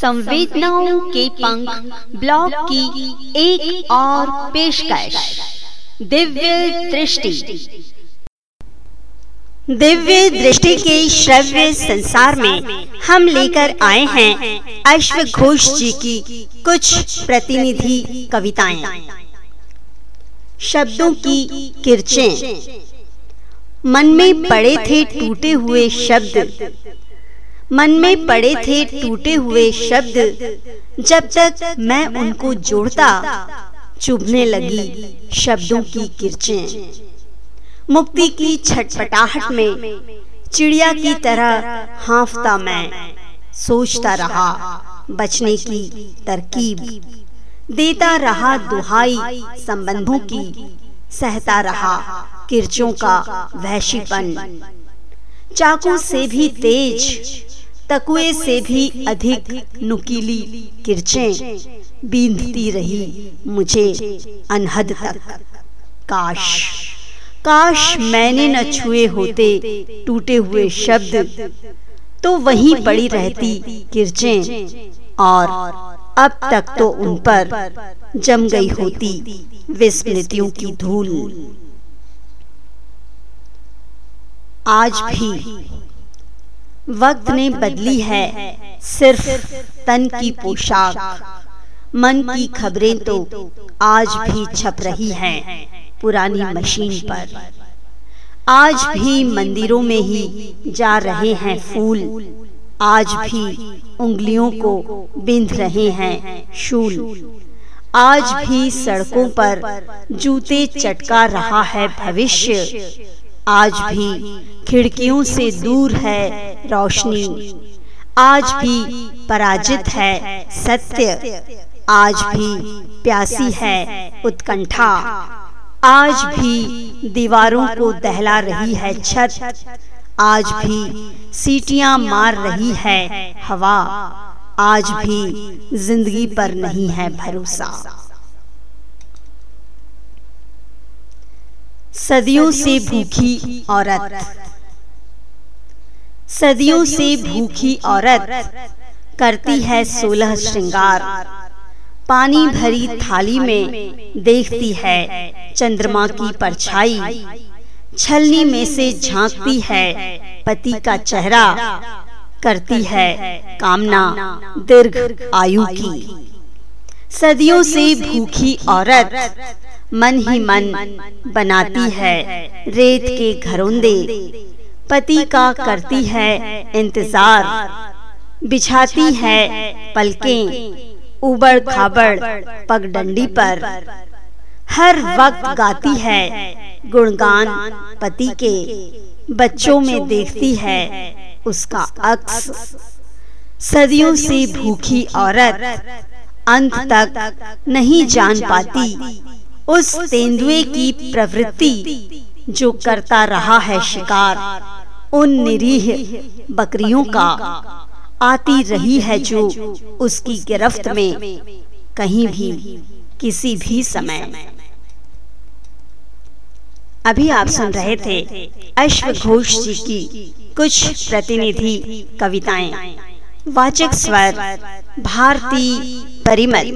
संवेदनाओं के पंख ब्लॉग की एक और पेशकश। दिव्य दृष्टि। दिव्य दृष्टि के श्रव्य संसार में हम लेकर आए हैं अश्व घोष जी की कुछ प्रतिनिधि कविताएँ। शब्दों की किरचें। मन में पड़े थे टूटे हुए शब्द। मन में पड़े थे टूटे हुए शब्द। जब तक मैं उनको जोड़ता, चुभने लगी शब्दों की किरचें। मुक्ति की छटपटाहट में, चिड़िया की तरह हाफता मैं, सोचता रहा बचने की तरकीब। देता रहा दुहाई संबंधों की, सहता रहा किरचों का वहशीपन। चाकू से भी तेज तकुए से भी अधिक नुकीली किरचें बींधती रही मुझे अनहद तक। काश काश मैंने न छुए होते टूटे हुए शब्द तो वहीं पड़ी रहती किरचें, और अब तक तो उन पर जम गई होती विस्मृतियों की धूल। आज भी वक्त ने बदली है सिर्फ़ तन की पोशाक। मन की खबरें तो आज भी छप रही हैं पुरानी मशीन पर। आज भी मंदिरों में ही जा रहे हैं फूल। आज भी उंगलियों को बिंध रहे हैं शूल। आज भी सड़कों पर जूते चटका रहा है भविष्य। आज भी खिड़कियों से दूर है रोशनी। आज भी पराजित है सत्य। आज भी प्यासी है उत्कंठा। आज भी दीवारों को दहला रही है छत। आज भी सीटियाँ मार रही है हवा। आज भी ज़िंदगी पर नहीं है भरोसा। सदियों से भूखी औरत। सदियों से भूखी औरत करती है सोलह श्रृंगार। पानी भरी थाली में देखती है चंद्रमा की परछाई। छलनी में से झांकती है पति का चेहरा। करती है कामना। दीर्घ आयु की। सदियों से भूखी औरत। मन ही मन बनाती है। रेत के घरोंदे। पति का करती है इंतज़ार। बिछाती है पलकें। उबड़ खाबड़ पगडंडी पर। हर वक्त गाती है गुणगान पति के। बच्चों में देखती है उसका अक्स। सदियों से भूखी औरत। अंत तक नहीं जान पाती। उस तेंदुए की प्रवृत्ति जो करता रहा है शिकार। उन निरीह बकरियों का आती रही है जो उसकी गिरफ्त में कहीं भी किसी भी समय। अभी आप सुन रहे थे अश्व घोष जी की कुछ प्रतिनिधि कविताएँ। वाचक स्वर भारती परिमल।